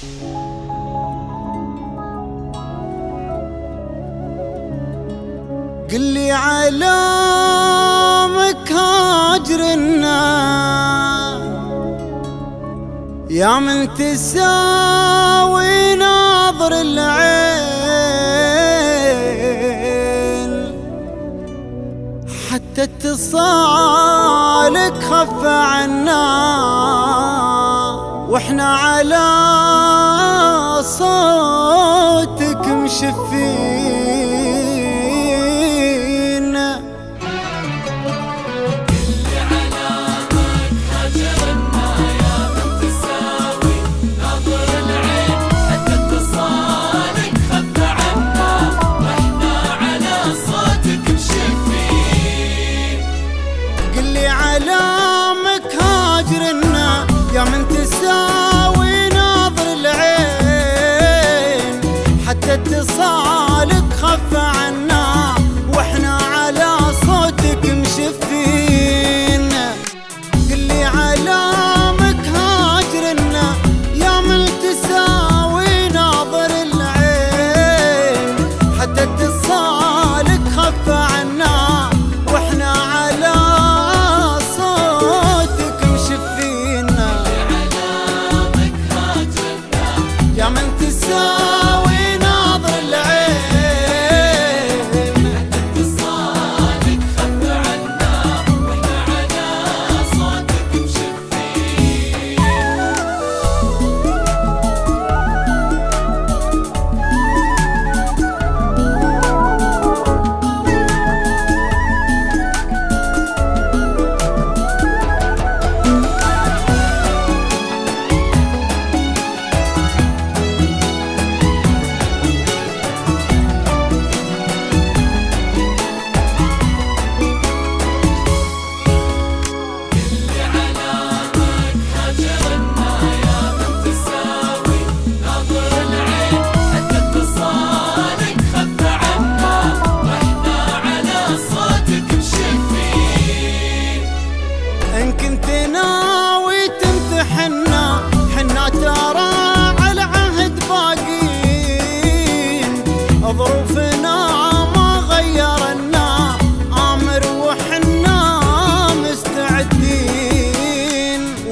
قل لي علامك هاجرنا يا من تساوي ناظر العين. حتى اتصالك خف عنا. وإحنا على صوتك مشفين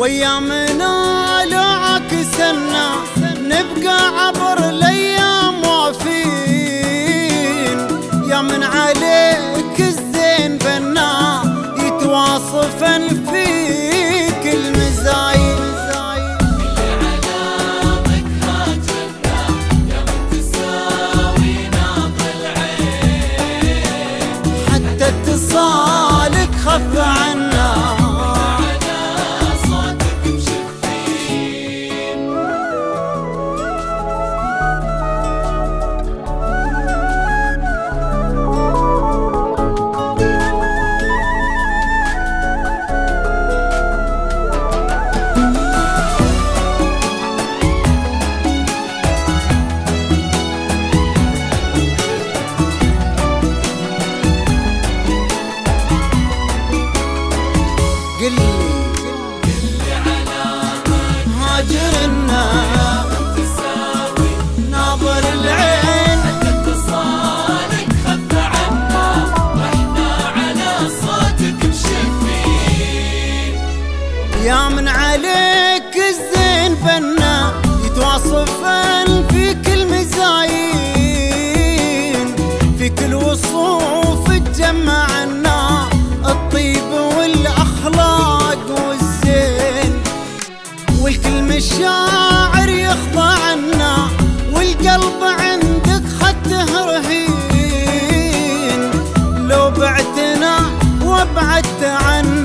مستعدين وايامنا لا عكسنا نبقى عبر الأيام وافين يا من عليك الزين بنا يتواصفا فيك المزايد حتى اتصالك خف يا من عليك الزين بنا يتواصفن في كل مزايين في كل وصوف تجمعنا الطيب والأخلاق والزين. والكل مشاعر يخضعنا والقلب عندك خده رهين. لو بعتنا وابعدت عنا